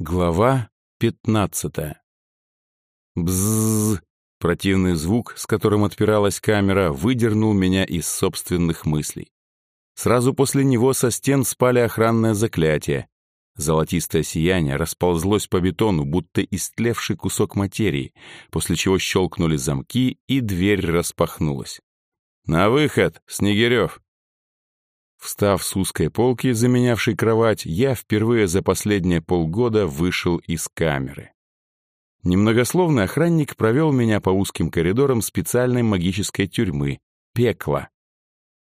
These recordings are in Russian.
Глава пятнадцатая. Бззз. Противный звук, с которым отпиралась камера, выдернул меня из собственных мыслей. Сразу после него со стен спали охранное заклятие. Золотистое сияние расползлось по бетону, будто истлевший кусок материи, после чего щелкнули замки, и дверь распахнулась. «На выход, Снегирев!» Встав с узкой полки, заменявшей кровать, я впервые за последние полгода вышел из камеры. Немногословный охранник провел меня по узким коридорам специальной магической тюрьмы — пекла.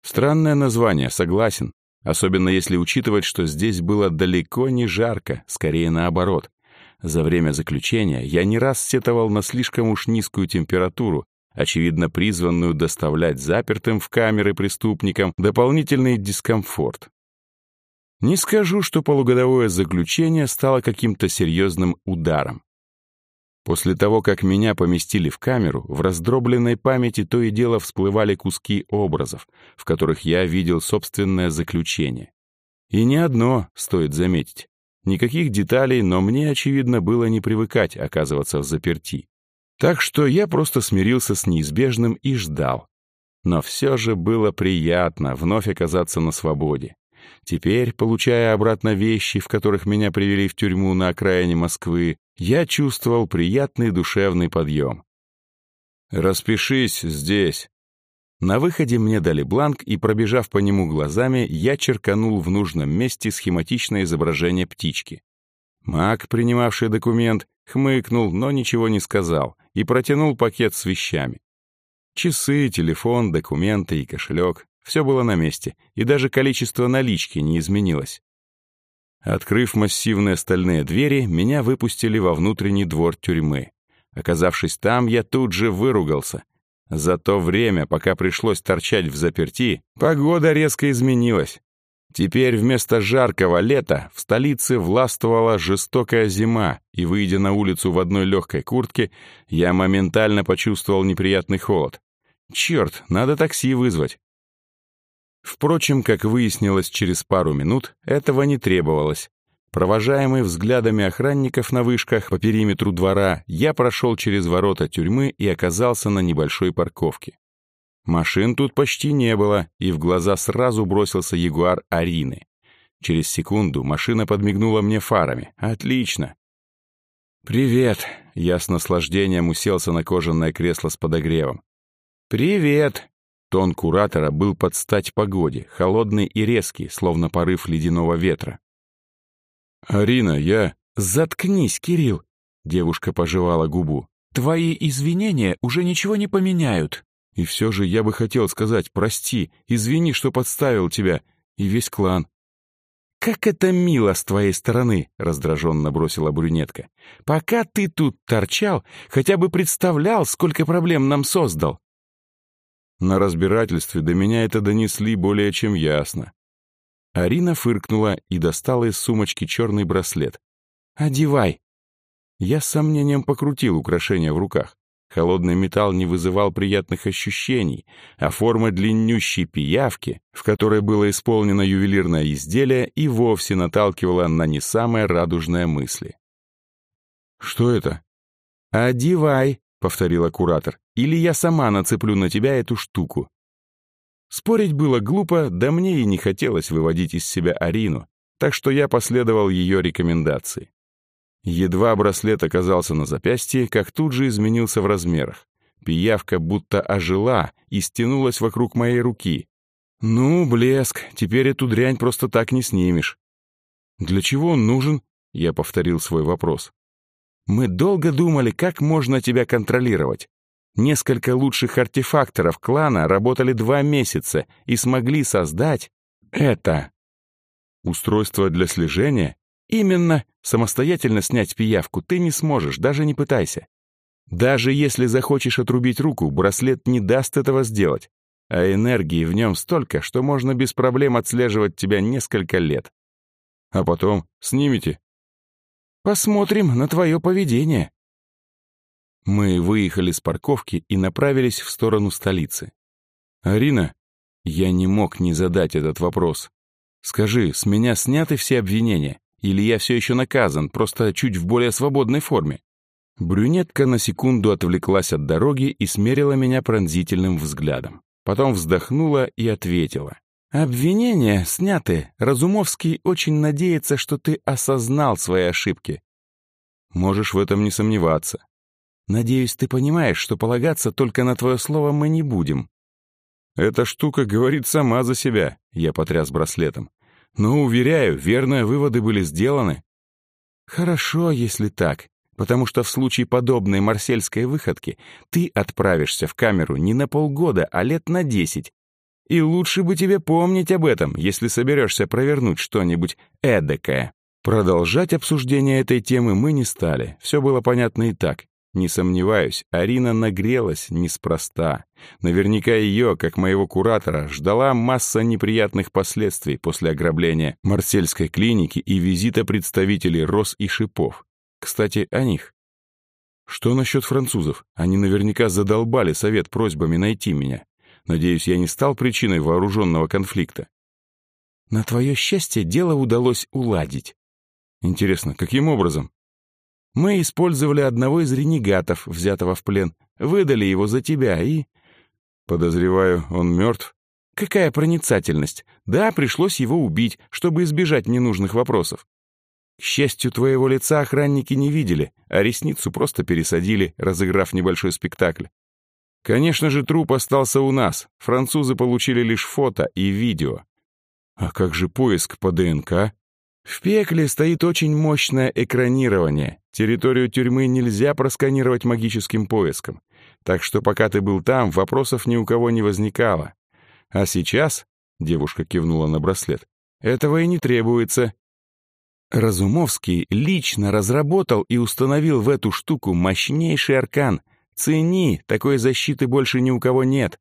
Странное название, согласен, особенно если учитывать, что здесь было далеко не жарко, скорее наоборот. За время заключения я не раз сетовал на слишком уж низкую температуру, очевидно призванную доставлять запертым в камеры преступникам дополнительный дискомфорт. Не скажу, что полугодовое заключение стало каким-то серьезным ударом. После того, как меня поместили в камеру, в раздробленной памяти то и дело всплывали куски образов, в которых я видел собственное заключение. И не одно, стоит заметить. Никаких деталей, но мне, очевидно, было не привыкать оказываться в заперти. Так что я просто смирился с неизбежным и ждал. Но все же было приятно вновь оказаться на свободе. Теперь, получая обратно вещи, в которых меня привели в тюрьму на окраине Москвы, я чувствовал приятный душевный подъем. «Распишись здесь». На выходе мне дали бланк, и, пробежав по нему глазами, я черканул в нужном месте схематичное изображение птички. Маг, принимавший документ, хмыкнул, но ничего не сказал, и протянул пакет с вещами. Часы, телефон, документы и кошелек — все было на месте, и даже количество налички не изменилось. Открыв массивные стальные двери, меня выпустили во внутренний двор тюрьмы. Оказавшись там, я тут же выругался. За то время, пока пришлось торчать в заперти, погода резко изменилась. Теперь вместо жаркого лета в столице властвовала жестокая зима, и, выйдя на улицу в одной легкой куртке, я моментально почувствовал неприятный холод. Черт, надо такси вызвать. Впрочем, как выяснилось через пару минут, этого не требовалось. Провожаемый взглядами охранников на вышках по периметру двора, я прошел через ворота тюрьмы и оказался на небольшой парковке. Машин тут почти не было, и в глаза сразу бросился ягуар Арины. Через секунду машина подмигнула мне фарами. «Отлично!» «Привет!» — я с наслаждением уселся на кожаное кресло с подогревом. «Привет!» Тон куратора был под стать погоде, холодный и резкий, словно порыв ледяного ветра. «Арина, я...» «Заткнись, Кирилл!» Девушка пожевала губу. «Твои извинения уже ничего не поменяют. И все же я бы хотел сказать «прости», «извини, что подставил тебя» и весь клан. «Как это мило с твоей стороны!» — раздраженно бросила брюнетка. «Пока ты тут торчал, хотя бы представлял, сколько проблем нам создал!» На разбирательстве до меня это донесли более чем ясно. Арина фыркнула и достала из сумочки черный браслет. «Одевай!» Я с сомнением покрутил украшение в руках. Холодный металл не вызывал приятных ощущений, а форма длиннющей пиявки, в которой было исполнено ювелирное изделие, и вовсе наталкивала на не самые радужные мысли. «Что это?» «Одевай», — повторила куратор, «или я сама нацеплю на тебя эту штуку». Спорить было глупо, да мне и не хотелось выводить из себя Арину, так что я последовал ее рекомендации. Едва браслет оказался на запястье, как тут же изменился в размерах. Пиявка будто ожила и стянулась вокруг моей руки. «Ну, блеск, теперь эту дрянь просто так не снимешь». «Для чего он нужен?» — я повторил свой вопрос. «Мы долго думали, как можно тебя контролировать. Несколько лучших артефакторов клана работали два месяца и смогли создать это». «Устройство для слежения?» Именно самостоятельно снять пиявку ты не сможешь, даже не пытайся. Даже если захочешь отрубить руку, браслет не даст этого сделать. А энергии в нем столько, что можно без проблем отслеживать тебя несколько лет. А потом снимите. Посмотрим на твое поведение. Мы выехали с парковки и направились в сторону столицы. «Арина?» Я не мог не задать этот вопрос. «Скажи, с меня сняты все обвинения? Или я все еще наказан, просто чуть в более свободной форме? Брюнетка на секунду отвлеклась от дороги и смерила меня пронзительным взглядом. Потом вздохнула и ответила. «Обвинения сняты. Разумовский очень надеется, что ты осознал свои ошибки». «Можешь в этом не сомневаться. Надеюсь, ты понимаешь, что полагаться только на твое слово мы не будем». «Эта штука говорит сама за себя», — я потряс браслетом. «Но, уверяю, верные выводы были сделаны». «Хорошо, если так потому что в случае подобной марсельской выходки ты отправишься в камеру не на полгода, а лет на десять. И лучше бы тебе помнить об этом, если соберешься провернуть что-нибудь эдакое. Продолжать обсуждение этой темы мы не стали, все было понятно и так. Не сомневаюсь, Арина нагрелась неспроста. Наверняка ее, как моего куратора, ждала масса неприятных последствий после ограбления Марсельской клиники и визита представителей Рос и Шипов. Кстати, о них. Что насчет французов? Они наверняка задолбали совет просьбами найти меня. Надеюсь, я не стал причиной вооруженного конфликта. На твое счастье, дело удалось уладить. Интересно, каким образом? Мы использовали одного из ренегатов, взятого в плен, выдали его за тебя и... Подозреваю, он мертв? Какая проницательность! Да, пришлось его убить, чтобы избежать ненужных вопросов. К счастью, твоего лица охранники не видели, а ресницу просто пересадили, разыграв небольшой спектакль. Конечно же, труп остался у нас. Французы получили лишь фото и видео. А как же поиск по ДНК? В пекле стоит очень мощное экранирование. Территорию тюрьмы нельзя просканировать магическим поиском. Так что пока ты был там, вопросов ни у кого не возникало. А сейчас, девушка кивнула на браслет, этого и не требуется. Разумовский лично разработал и установил в эту штуку мощнейший аркан. Цени, такой защиты больше ни у кого нет.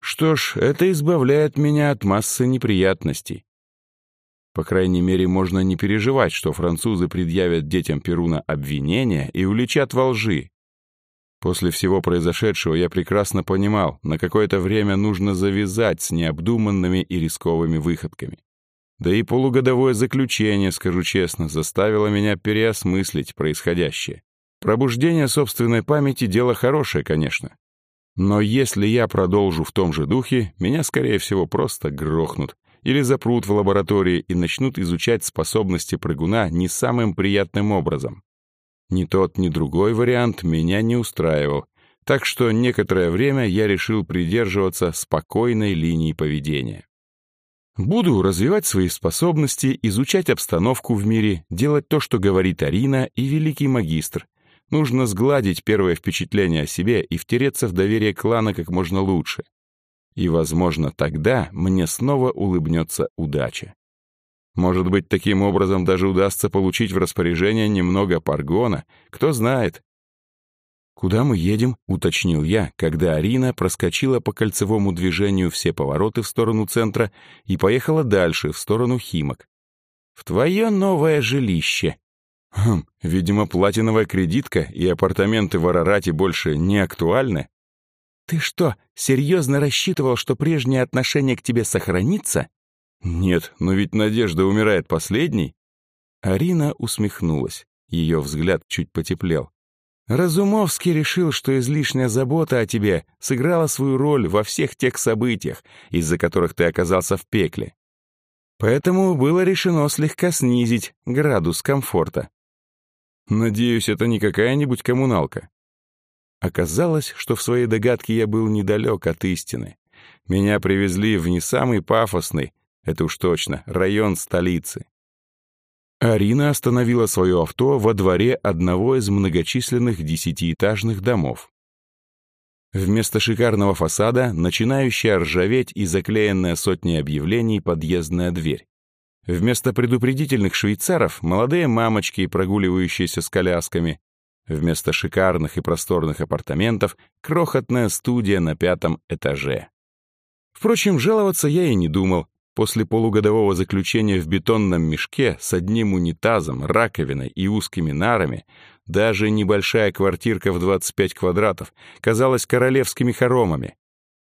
Что ж, это избавляет меня от массы неприятностей. По крайней мере, можно не переживать, что французы предъявят детям Перуна обвинения и уличат во лжи. После всего произошедшего я прекрасно понимал, на какое-то время нужно завязать с необдуманными и рисковыми выходками. Да и полугодовое заключение, скажу честно, заставило меня переосмыслить происходящее. Пробуждение собственной памяти — дело хорошее, конечно. Но если я продолжу в том же духе, меня, скорее всего, просто грохнут или запрут в лаборатории и начнут изучать способности прыгуна не самым приятным образом. Ни тот, ни другой вариант меня не устраивал, так что некоторое время я решил придерживаться спокойной линии поведения. Буду развивать свои способности, изучать обстановку в мире, делать то, что говорит Арина и великий магистр. Нужно сгладить первое впечатление о себе и втереться в доверие клана как можно лучше. И, возможно, тогда мне снова улыбнется удача. Может быть, таким образом даже удастся получить в распоряжение немного паргона, кто знает. «Куда мы едем?» — уточнил я, когда Арина проскочила по кольцевому движению все повороты в сторону центра и поехала дальше, в сторону Химок. «В твое новое жилище». Хм, видимо, платиновая кредитка и апартаменты в Арарате больше не актуальны. «Ты что, серьезно рассчитывал, что прежнее отношение к тебе сохранится?» «Нет, но ведь Надежда умирает последней». Арина усмехнулась. Ее взгляд чуть потеплел. Разумовский решил, что излишняя забота о тебе сыграла свою роль во всех тех событиях, из-за которых ты оказался в пекле. Поэтому было решено слегка снизить градус комфорта. Надеюсь, это не какая-нибудь коммуналка. Оказалось, что в своей догадке я был недалек от истины. Меня привезли в не самый пафосный, это уж точно, район столицы. Арина остановила свое авто во дворе одного из многочисленных десятиэтажных домов. Вместо шикарного фасада начинающая ржаветь и заклеенная сотней объявлений подъездная дверь. Вместо предупредительных швейцаров — молодые мамочки, прогуливающиеся с колясками. Вместо шикарных и просторных апартаментов — крохотная студия на пятом этаже. Впрочем, жаловаться я и не думал. После полугодового заключения в бетонном мешке с одним унитазом, раковиной и узкими нарами даже небольшая квартирка в 25 квадратов казалась королевскими хоромами.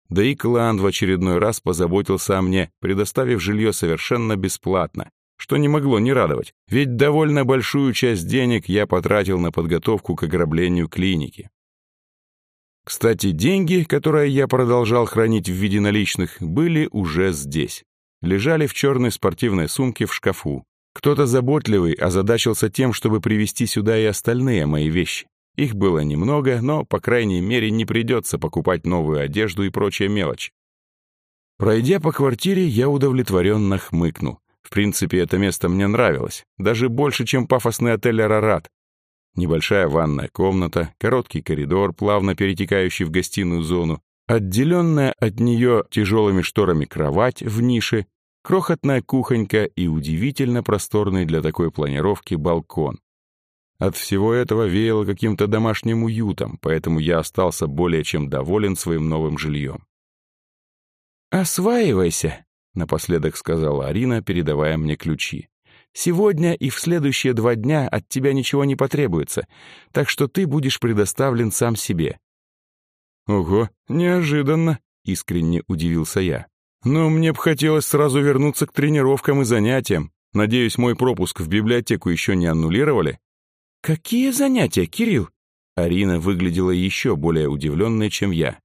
Да и клан в очередной раз позаботился о мне, предоставив жилье совершенно бесплатно, что не могло не радовать, ведь довольно большую часть денег я потратил на подготовку к ограблению клиники. Кстати, деньги, которые я продолжал хранить в виде наличных, были уже здесь. Лежали в черной спортивной сумке в шкафу. Кто-то заботливый озадачился тем, чтобы привезти сюда и остальные мои вещи. Их было немного, но, по крайней мере, не придется покупать новую одежду и прочая мелочь. Пройдя по квартире, я удовлетворенно хмыкнул. В принципе, это место мне нравилось, даже больше, чем пафосный отель «Арарат». Небольшая ванная комната, короткий коридор, плавно перетекающий в гостиную зону, отделенная от нее тяжелыми шторами кровать в нише, крохотная кухонька и удивительно просторный для такой планировки балкон. От всего этого веяло каким-то домашним уютом, поэтому я остался более чем доволен своим новым жильем. «Осваивайся», — напоследок сказала Арина, передавая мне ключи. «Сегодня и в следующие два дня от тебя ничего не потребуется, так что ты будешь предоставлен сам себе». «Ого, неожиданно», — искренне удивился я. «Но мне бы хотелось сразу вернуться к тренировкам и занятиям. Надеюсь, мой пропуск в библиотеку еще не аннулировали?» «Какие занятия, Кирилл?» Арина выглядела еще более удивленной, чем я.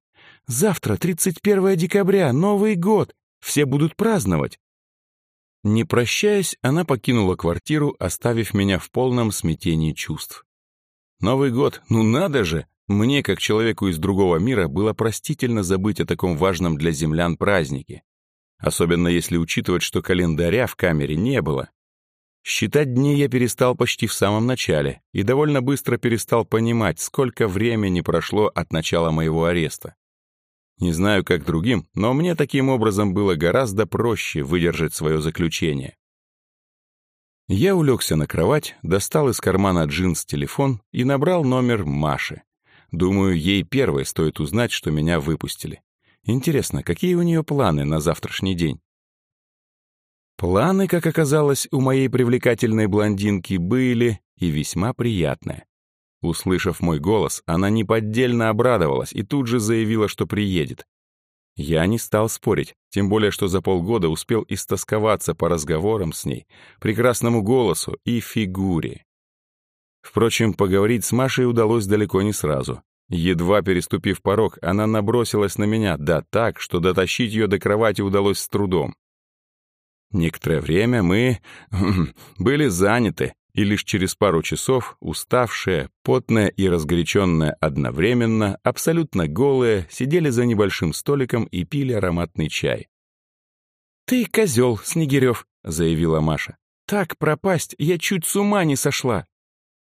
«Завтра, 31 декабря, Новый год. Все будут праздновать». Не прощаясь, она покинула квартиру, оставив меня в полном смятении чувств. Новый год, ну надо же! Мне, как человеку из другого мира, было простительно забыть о таком важном для землян празднике. Особенно если учитывать, что календаря в камере не было. Считать дни я перестал почти в самом начале и довольно быстро перестал понимать, сколько времени прошло от начала моего ареста. Не знаю, как другим, но мне таким образом было гораздо проще выдержать свое заключение. Я улегся на кровать, достал из кармана джинс телефон и набрал номер Маши. Думаю, ей первой стоит узнать, что меня выпустили. Интересно, какие у нее планы на завтрашний день? Планы, как оказалось, у моей привлекательной блондинки были и весьма приятные. Услышав мой голос, она неподдельно обрадовалась и тут же заявила, что приедет. Я не стал спорить, тем более, что за полгода успел истосковаться по разговорам с ней, прекрасному голосу и фигуре. Впрочем, поговорить с Машей удалось далеко не сразу. Едва переступив порог, она набросилась на меня, да так, что дотащить ее до кровати удалось с трудом. Некоторое время мы были заняты, и лишь через пару часов, уставшие, потные и разгоряченные одновременно, абсолютно голые, сидели за небольшим столиком и пили ароматный чай. «Ты козел, Снегирев», — заявила Маша. «Так пропасть, я чуть с ума не сошла».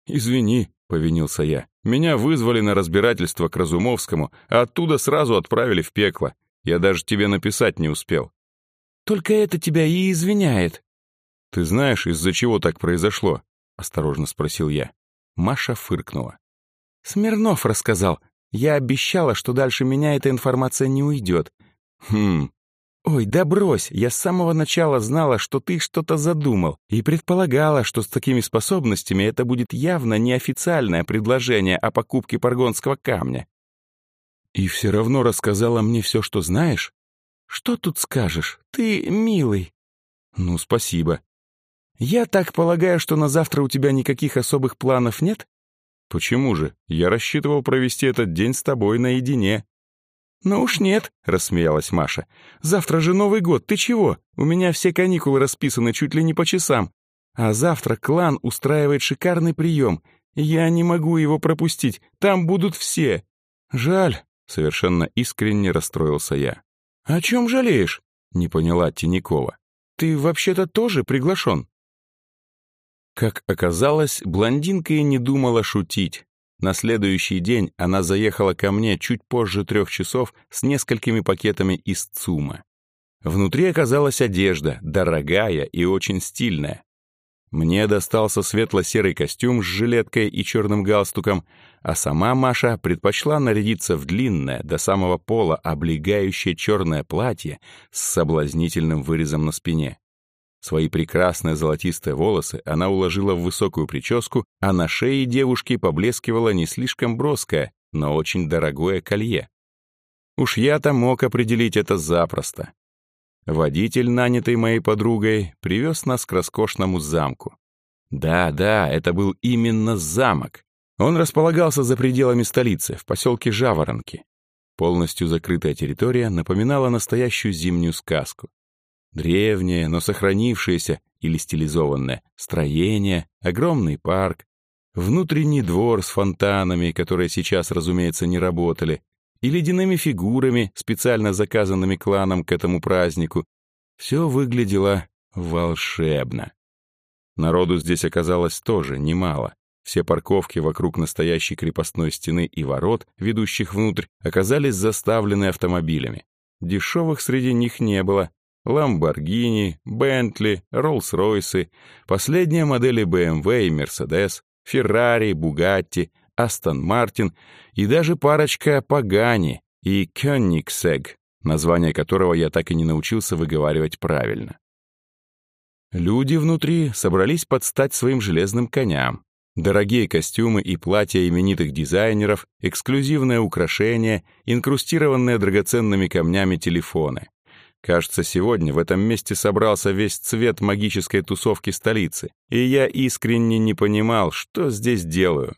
«Извини», — повинился я. «Меня вызвали на разбирательство к Разумовскому, а оттуда сразу отправили в пекло. Я даже тебе написать не успел. Только это тебя и извиняет». «Ты знаешь, из-за чего так произошло?» — осторожно спросил я. Маша фыркнула. «Смирнов рассказал. Я обещала, что дальше меня эта информация не уйдет». «Хм...» «Ой, да брось, я с самого начала знала, что ты что-то задумал, и предполагала, что с такими способностями это будет явно неофициальное предложение о покупке паргонского камня». «И все равно рассказала мне все, что знаешь?» «Что тут скажешь? Ты милый». «Ну, спасибо». «Я так полагаю, что на завтра у тебя никаких особых планов нет?» «Почему же? Я рассчитывал провести этот день с тобой наедине». «Ну уж нет», — рассмеялась Маша. «Завтра же Новый год, ты чего? У меня все каникулы расписаны чуть ли не по часам. А завтра клан устраивает шикарный прием. Я не могу его пропустить, там будут все». «Жаль», — совершенно искренне расстроился я. «О чем жалеешь?» — не поняла Тинякова. «Ты вообще-то тоже приглашен?» Как оказалось, блондинка и не думала шутить. На следующий день она заехала ко мне чуть позже трех часов с несколькими пакетами из ЦУМа. Внутри оказалась одежда, дорогая и очень стильная. Мне достался светло-серый костюм с жилеткой и черным галстуком, а сама Маша предпочла нарядиться в длинное, до самого пола, облегающее черное платье с соблазнительным вырезом на спине. Свои прекрасные золотистые волосы она уложила в высокую прическу, а на шее девушки поблескивало не слишком броское, но очень дорогое колье. Уж я-то мог определить это запросто. Водитель, нанятый моей подругой, привез нас к роскошному замку. Да, да, это был именно замок. Он располагался за пределами столицы, в поселке Жаворонки. Полностью закрытая территория напоминала настоящую зимнюю сказку. Древнее, но сохранившееся или стилизованное строение, огромный парк, внутренний двор с фонтанами, которые сейчас, разумеется, не работали, и ледяными фигурами, специально заказанными кланом к этому празднику. Все выглядело волшебно. Народу здесь оказалось тоже немало. Все парковки вокруг настоящей крепостной стены и ворот, ведущих внутрь, оказались заставлены автомобилями. Дешевых среди них не было. Ламборгини, Бентли, Роллс-Ройсы, последние модели BMW и Mercedes, Феррари, Бугатти, Астон Мартин и даже парочка Пагани и Кёнигсег, название которого я так и не научился выговаривать правильно. Люди внутри собрались под стать своим железным коням. Дорогие костюмы и платья именитых дизайнеров, эксклюзивные украшения, инкрустированные драгоценными камнями телефоны. Кажется, сегодня в этом месте собрался весь цвет магической тусовки столицы, и я искренне не понимал, что здесь делаю.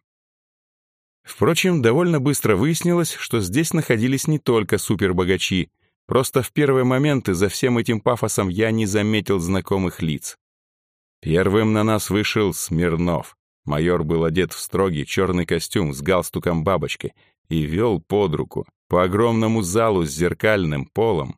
Впрочем, довольно быстро выяснилось, что здесь находились не только супербогачи, просто в первые моменты за всем этим пафосом я не заметил знакомых лиц. Первым на нас вышел Смирнов. Майор был одет в строгий черный костюм с галстуком-бабочкой и вел под руку по огромному залу с зеркальным полом,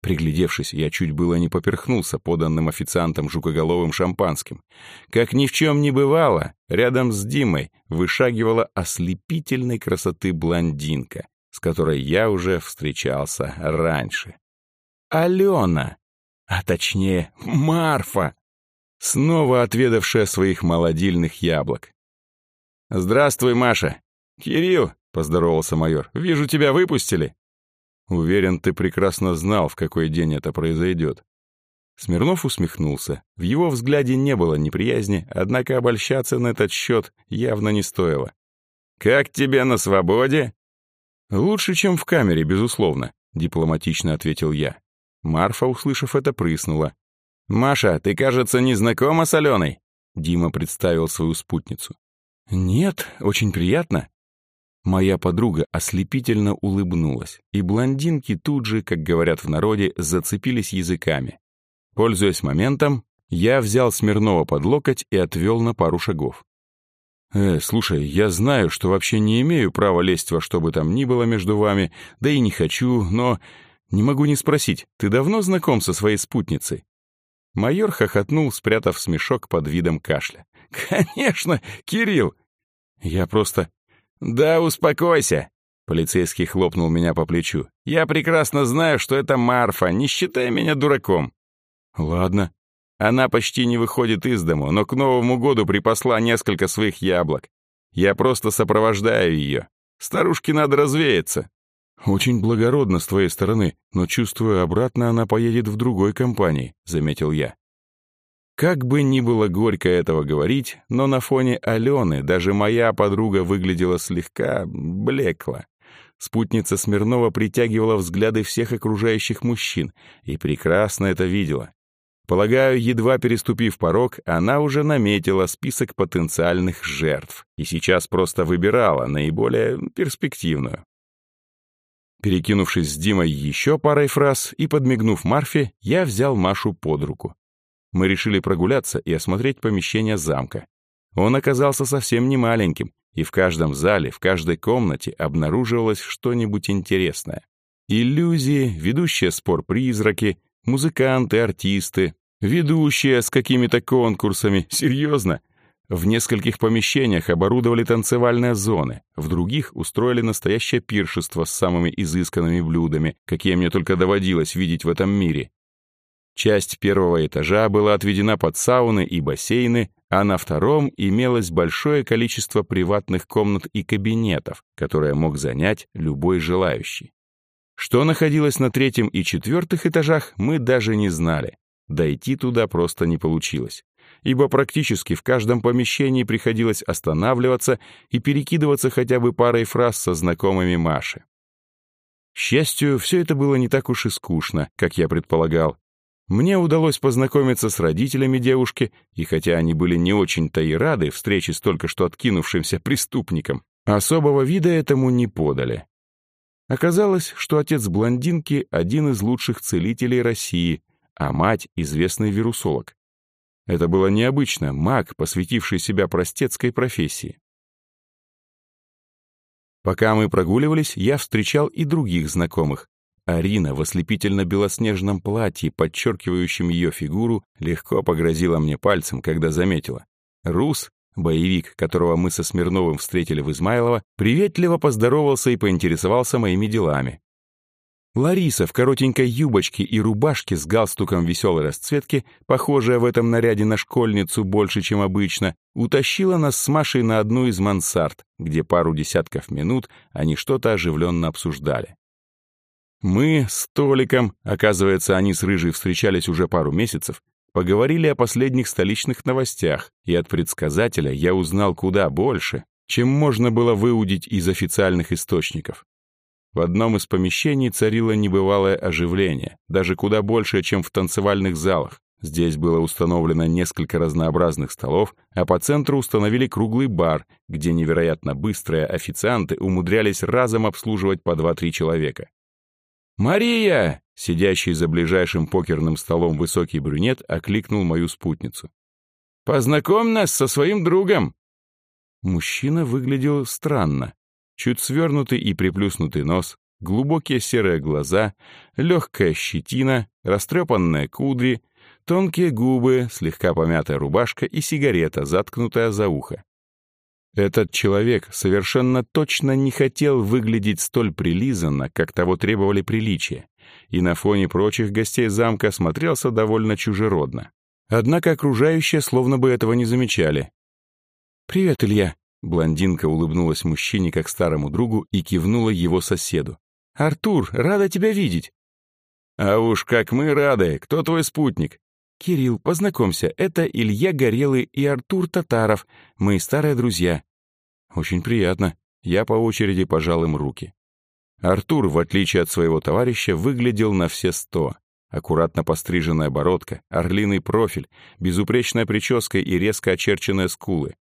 Приглядевшись, я чуть было не поперхнулся поданным официантом жукоголовым шампанским. Как ни в чем не бывало, рядом с Димой вышагивала ослепительной красоты блондинка, с которой я уже встречался раньше. Алена, а точнее Марфа, снова отведавшая своих молодильных яблок. «Здравствуй, Маша!» «Кирилл!» — поздоровался майор. «Вижу, тебя выпустили!» Уверен, ты прекрасно знал, в какой день это произойдет. Смирнов усмехнулся. В его взгляде не было неприязни, однако обольщаться на этот счет явно не стоило. «Как тебе на свободе?» «Лучше, чем в камере, безусловно», — дипломатично ответил я. Марфа, услышав это, прыснула. «Маша, ты, кажется, не знакома с Аленой?» Дима представил свою спутницу. «Нет, очень приятно», Моя подруга ослепительно улыбнулась, и блондинки тут же, как говорят в народе, зацепились языками. Пользуясь моментом, я взял Смирнова под локоть и отвел на пару шагов. «Э, слушай, я знаю, что вообще не имею права лезть во что бы там ни было между вами, да и не хочу, но не могу не спросить, ты давно знаком со своей спутницей?» Майор хохотнул, спрятав смешок под видом кашля. «Конечно, Кирилл!» Я просто «Да успокойся!» Полицейский хлопнул меня по плечу. «Я прекрасно знаю, что это Марфа, не считай меня дураком». «Ладно». Она почти не выходит из дому, но к Новому году припасла несколько своих яблок. Я просто сопровождаю ее. Старушке надо развеяться. «Очень благородно с твоей стороны, но, чувствую, обратно она поедет в другой компании», — заметил я. Как бы ни было горько этого говорить, но на фоне Алены даже моя подруга выглядела слегка блекло. Спутница Смирнова притягивала взгляды всех окружающих мужчин и прекрасно это видела. Полагаю, едва переступив порог, она уже наметила список потенциальных жертв и сейчас просто выбирала наиболее перспективную. Перекинувшись с Димой еще парой фраз и подмигнув Марфе, я взял Машу под руку мы решили прогуляться и осмотреть помещение замка. Он оказался совсем не маленьким, и в каждом зале, в каждой комнате обнаруживалось что-нибудь интересное. Иллюзии, ведущие спор призраки, музыканты, артисты, ведущие с какими-то конкурсами. Серьезно? В нескольких помещениях оборудовали танцевальные зоны, в других устроили настоящее пиршество с самыми изысканными блюдами, какие мне только доводилось видеть в этом мире. Часть первого этажа была отведена под сауны и бассейны, а на втором имелось большое количество приватных комнат и кабинетов, которые мог занять любой желающий. Что находилось на третьем и четвертых этажах, мы даже не знали. Дойти туда просто не получилось, ибо практически в каждом помещении приходилось останавливаться и перекидываться хотя бы парой фраз со знакомыми Маши. К счастью, все это было не так уж и скучно, как я предполагал. Мне удалось познакомиться с родителями девушки, и хотя они были не очень-то и рады встрече с только что откинувшимся преступником, особого вида этому не подали. Оказалось, что отец блондинки — один из лучших целителей России, а мать — известный вирусолог. Это было необычно, маг, посвятивший себя простецкой профессии. Пока мы прогуливались, я встречал и других знакомых. Арина в ослепительно-белоснежном платье, подчеркивающем ее фигуру, легко погрозила мне пальцем, когда заметила. Рус, Боевик, которого мы со Смирновым встретили в Измайлово, приветливо поздоровался и поинтересовался моими делами. Лариса в коротенькой юбочке и рубашке с галстуком веселой расцветки, похожая в этом наряде на школьницу больше, чем обычно, утащила нас с Машей на одну из мансард, где пару десятков минут они что-то оживленно обсуждали. Мы с Толиком, оказывается, они с Рыжей встречались уже пару месяцев, Поговорили о последних столичных новостях, и от предсказателя я узнал куда больше, чем можно было выудить из официальных источников. В одном из помещений царило небывалое оживление, даже куда больше, чем в танцевальных залах. Здесь было установлено несколько разнообразных столов, а по центру установили круглый бар, где невероятно быстрые официанты умудрялись разом обслуживать по 2-3 человека. «Мария!» Сидящий за ближайшим покерным столом высокий брюнет окликнул мою спутницу. «Познакомь нас со своим другом!» Мужчина выглядел странно. Чуть свернутый и приплюснутый нос, глубокие серые глаза, легкая щетина, растрепанные кудри, тонкие губы, слегка помятая рубашка и сигарета, заткнутая за ухо. Этот человек совершенно точно не хотел выглядеть столь прилизанно, как того требовали приличия, и на фоне прочих гостей замка смотрелся довольно чужеродно. Однако окружающие словно бы этого не замечали. «Привет, Илья!» Блондинка улыбнулась мужчине как старому другу и кивнула его соседу. «Артур, рада тебя видеть!» «А уж как мы рады! Кто твой спутник?» «Кирилл, познакомься, это Илья Горелый и Артур Татаров, мы старые друзья». «Очень приятно». Я по очереди пожал им руки. Артур, в отличие от своего товарища, выглядел на все сто. Аккуратно постриженная бородка, орлиный профиль, безупречная прическа и резко очерченные скулы.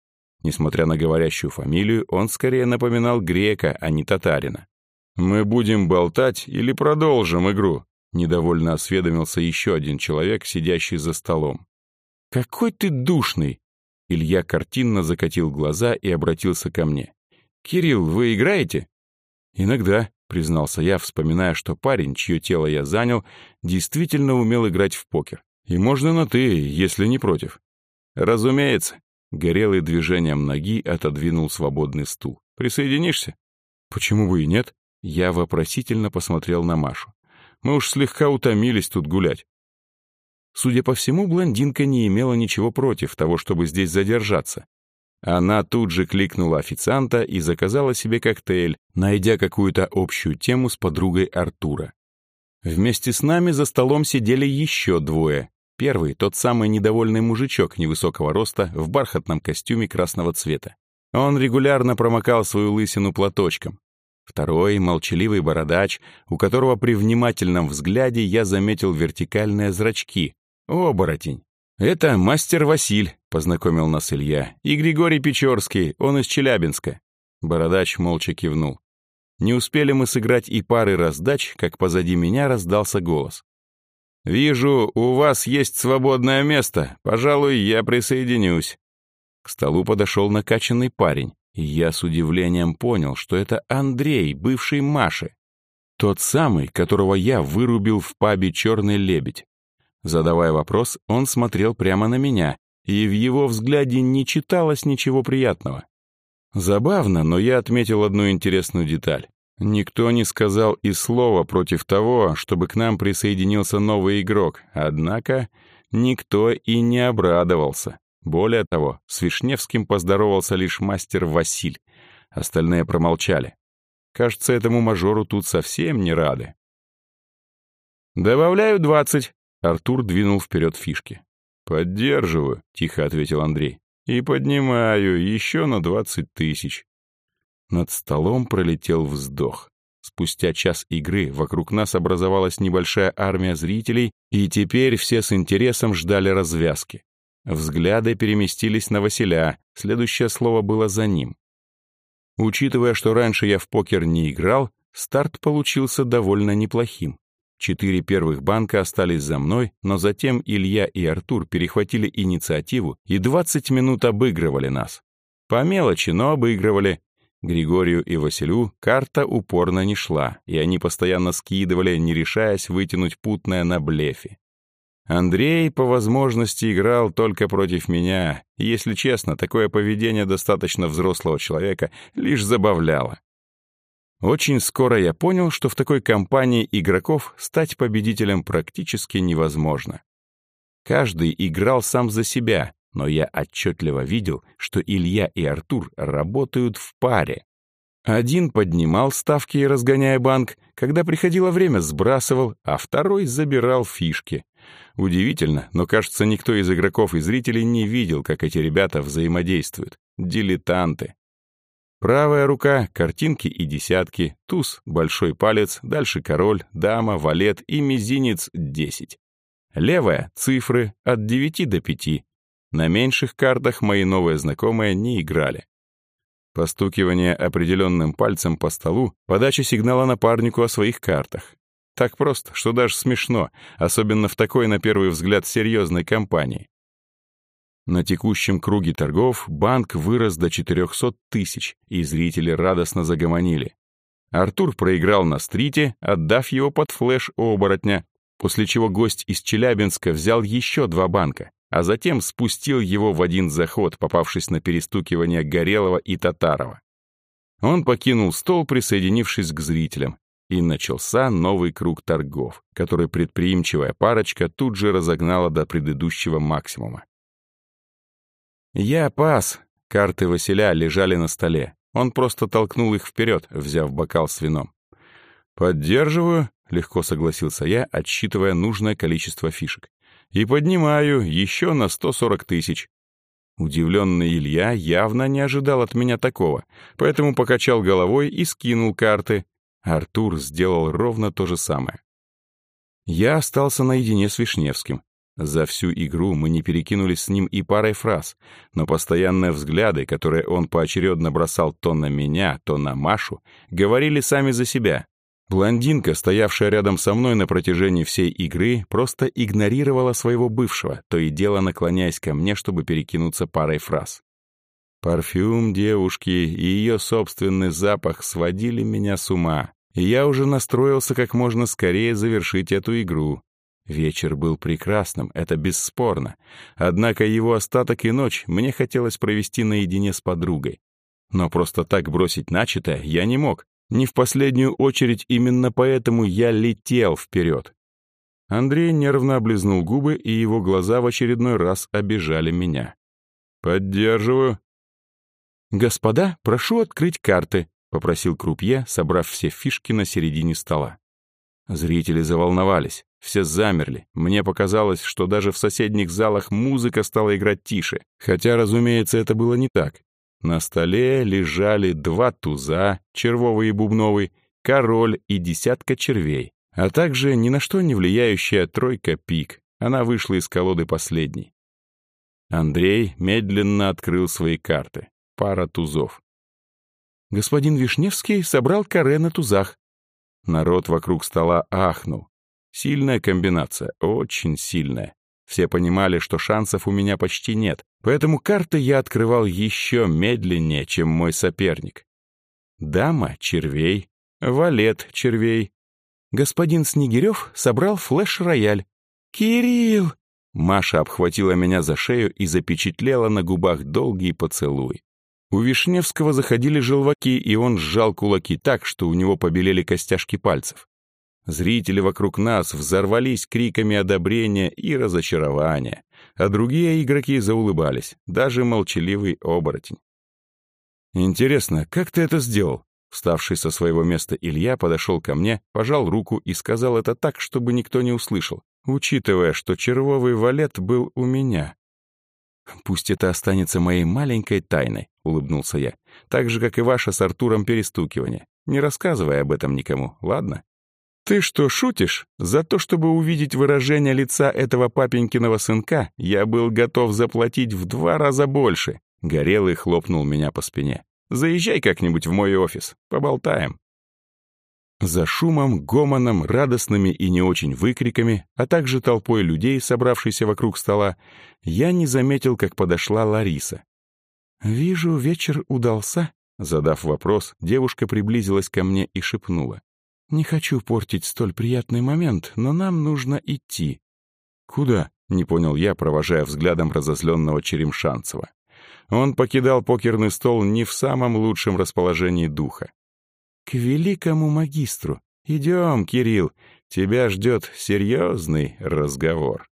Несмотря на говорящую фамилию, он скорее напоминал грека, а не татарина. «Мы будем болтать или продолжим игру?» Недовольно осведомился еще один человек, сидящий за столом. «Какой ты душный!» Илья картинно закатил глаза и обратился ко мне. «Кирилл, вы играете?» «Иногда», — признался я, вспоминая, что парень, чье тело я занял, действительно умел играть в покер. «И можно на «ты», если не против». «Разумеется». Горелый движением ноги отодвинул свободный стул. «Присоединишься?» «Почему бы и нет?» Я вопросительно посмотрел на Машу. Мы уж слегка утомились тут гулять. Судя по всему, блондинка не имела ничего против того, чтобы здесь задержаться. Она тут же кликнула официанта и заказала себе коктейль, найдя какую-то общую тему с подругой Артура. Вместе с нами за столом сидели еще двое. Первый — тот самый недовольный мужичок невысокого роста в бархатном костюме красного цвета. Он регулярно промокал свою лысину платочком. Второй — молчаливый бородач, у которого при внимательном взгляде я заметил вертикальные зрачки. Оборотень. «Это мастер Василь», — познакомил нас Илья, «и Григорий Печорский, он из Челябинска». Бородач молча кивнул. Не успели мы сыграть и пары раздач, как позади меня раздался голос. «Вижу, у вас есть свободное место. Пожалуй, я присоединюсь». К столу подошел накачанный парень. Я с удивлением понял, что это Андрей, бывший Маши. Тот самый, которого я вырубил в пабе «Черный лебедь». Задавая вопрос, он смотрел прямо на меня, и в его взгляде не читалось ничего приятного. Забавно, но я отметил одну интересную деталь. Никто не сказал и слова против того, чтобы к нам присоединился новый игрок, однако никто и не обрадовался. Более того, с Вишневским поздоровался лишь мастер Василь. Остальные промолчали. Кажется, этому мажору тут совсем не рады. «Добавляю двадцать», — Артур двинул вперед фишки. «Поддерживаю», — тихо ответил Андрей. «И поднимаю еще на двадцать тысяч». Над столом пролетел вздох. Спустя час игры вокруг нас образовалась небольшая армия зрителей, и теперь все с интересом ждали развязки. Взгляды переместились на Василя, следующее слово было за ним. Учитывая, что раньше я в покер не играл, старт получился довольно неплохим. Четыре первых банка остались за мной, но затем Илья и Артур перехватили инициативу и 20 минут обыгрывали нас. По мелочи, но обыгрывали. Григорию и Василю карта упорно не шла, и они постоянно скидывали, не решаясь вытянуть путное на блефе. Андрей по возможности играл только против меня, если честно, такое поведение достаточно взрослого человека лишь забавляло. Очень скоро я понял, что в такой компании игроков стать победителем практически невозможно. Каждый играл сам за себя, но я отчетливо видел, что Илья и Артур работают в паре. Один поднимал ставки, разгоняя банк, когда приходило время, сбрасывал, а второй забирал фишки. Удивительно, но, кажется, никто из игроков и зрителей не видел, как эти ребята взаимодействуют. Дилетанты. Правая рука — картинки и десятки, туз — большой палец, дальше король, дама, валет и мизинец — десять. Левая — цифры от девяти до пяти. На меньших картах мои новые знакомые не играли. Постукивание определенным пальцем по столу, подача сигнала напарнику о своих картах. Так просто, что даже смешно, особенно в такой, на первый взгляд, серьезной компании. На текущем круге торгов банк вырос до 400 тысяч, и зрители радостно загомонили. Артур проиграл на стрите, отдав его под флеш оборотня, после чего гость из Челябинска взял еще два банка, а затем спустил его в один заход, попавшись на перестукивание Горелого и Татарова. Он покинул стол, присоединившись к зрителям, и начался новый круг торгов, который предприимчивая парочка тут же разогнала до предыдущего максимума. Я пас. Карты Василя лежали на столе. Он просто толкнул их вперед, взяв бокал с вином. «Поддерживаю», — легко согласился я, отсчитывая нужное количество фишек. «И поднимаю еще на 140 тысяч». Удивленный Илья явно не ожидал от меня такого, поэтому покачал головой и скинул карты. Артур сделал ровно то же самое. Я остался наедине с Вишневским. За всю игру мы не перекинулись с ним и парой фраз, но постоянные взгляды, которые он поочередно бросал то на меня, то на Машу, говорили сами за себя. Блондинка, стоявшая рядом со мной на протяжении всей игры, просто игнорировала своего бывшего, то и дело наклоняясь ко мне, чтобы перекинуться парой фраз. Парфюм девушки и ее собственный запах сводили меня с ума, я уже настроился как можно скорее завершить эту игру, Вечер был прекрасным, это бесспорно. Однако его остаток и ночь мне хотелось провести наедине с подругой. Но просто так бросить начатое я не мог. Не в последнюю очередь именно поэтому я летел вперед. Андрей нервно облизнул губы, и его глаза в очередной раз обижали меня. «Поддерживаю». «Господа, прошу открыть карты», — попросил крупье, собрав все фишки на середине стола. Зрители заволновались. Все замерли. Мне показалось, что даже в соседних залах музыка стала играть тише. Хотя, разумеется, это было не так. На столе лежали два туза, червовый и бубновый, король и десятка червей, а также ни на что не влияющая тройка пик. Она вышла из колоды последней. Андрей медленно открыл свои карты. Пара тузов. Господин Вишневский собрал каре на тузах. Народ вокруг стола ахнул. Сильная комбинация, очень сильная. Все понимали, что шансов у меня почти нет, поэтому карты я открывал еще медленнее, чем мой соперник. Дама — червей, валет — червей. Господин Снегирев собрал флеш-рояль. «Кирилл!» Маша обхватила меня за шею и запечатлела на губах долгий поцелуй. У Вишневского заходили желваки, и он сжал кулаки так, что у него побелели костяшки пальцев. Зрители вокруг нас взорвались криками одобрения и разочарования, а другие игроки заулыбались, даже молчаливый оборотень. «Интересно, как ты это сделал?» Вставший со своего места Илья подошел ко мне, пожал руку и сказал это так, чтобы никто не услышал, учитывая, что червовый валет был у меня. «Пусть это останется моей маленькой тайной», — улыбнулся я, «так же, как и ваше с Артуром перестукивание. Не рассказывай об этом никому, ладно? Ты что, шутишь? За то, чтобы увидеть выражение лица этого папенькиного сынка, я был готов заплатить в два раза больше. Горелый хлопнул меня по спине. Заезжай как-нибудь в мой офис, поболтаем. За шумом, гомоном, радостными и не очень выкриками, а также толпой людей, собравшейся вокруг стола, я не заметил, как подошла Лариса. «Вижу, вечер удался», — задав вопрос, девушка приблизилась ко мне и шепнула. «Не хочу портить столь приятный момент, но нам нужно идти». «Куда?» — не понял я, провожая взглядом разозленного Черемшанцева. Он покидал покерный стол не в самом лучшем расположении духа к великому магистру. Идем, Кирилл, тебя ждет серьезный разговор.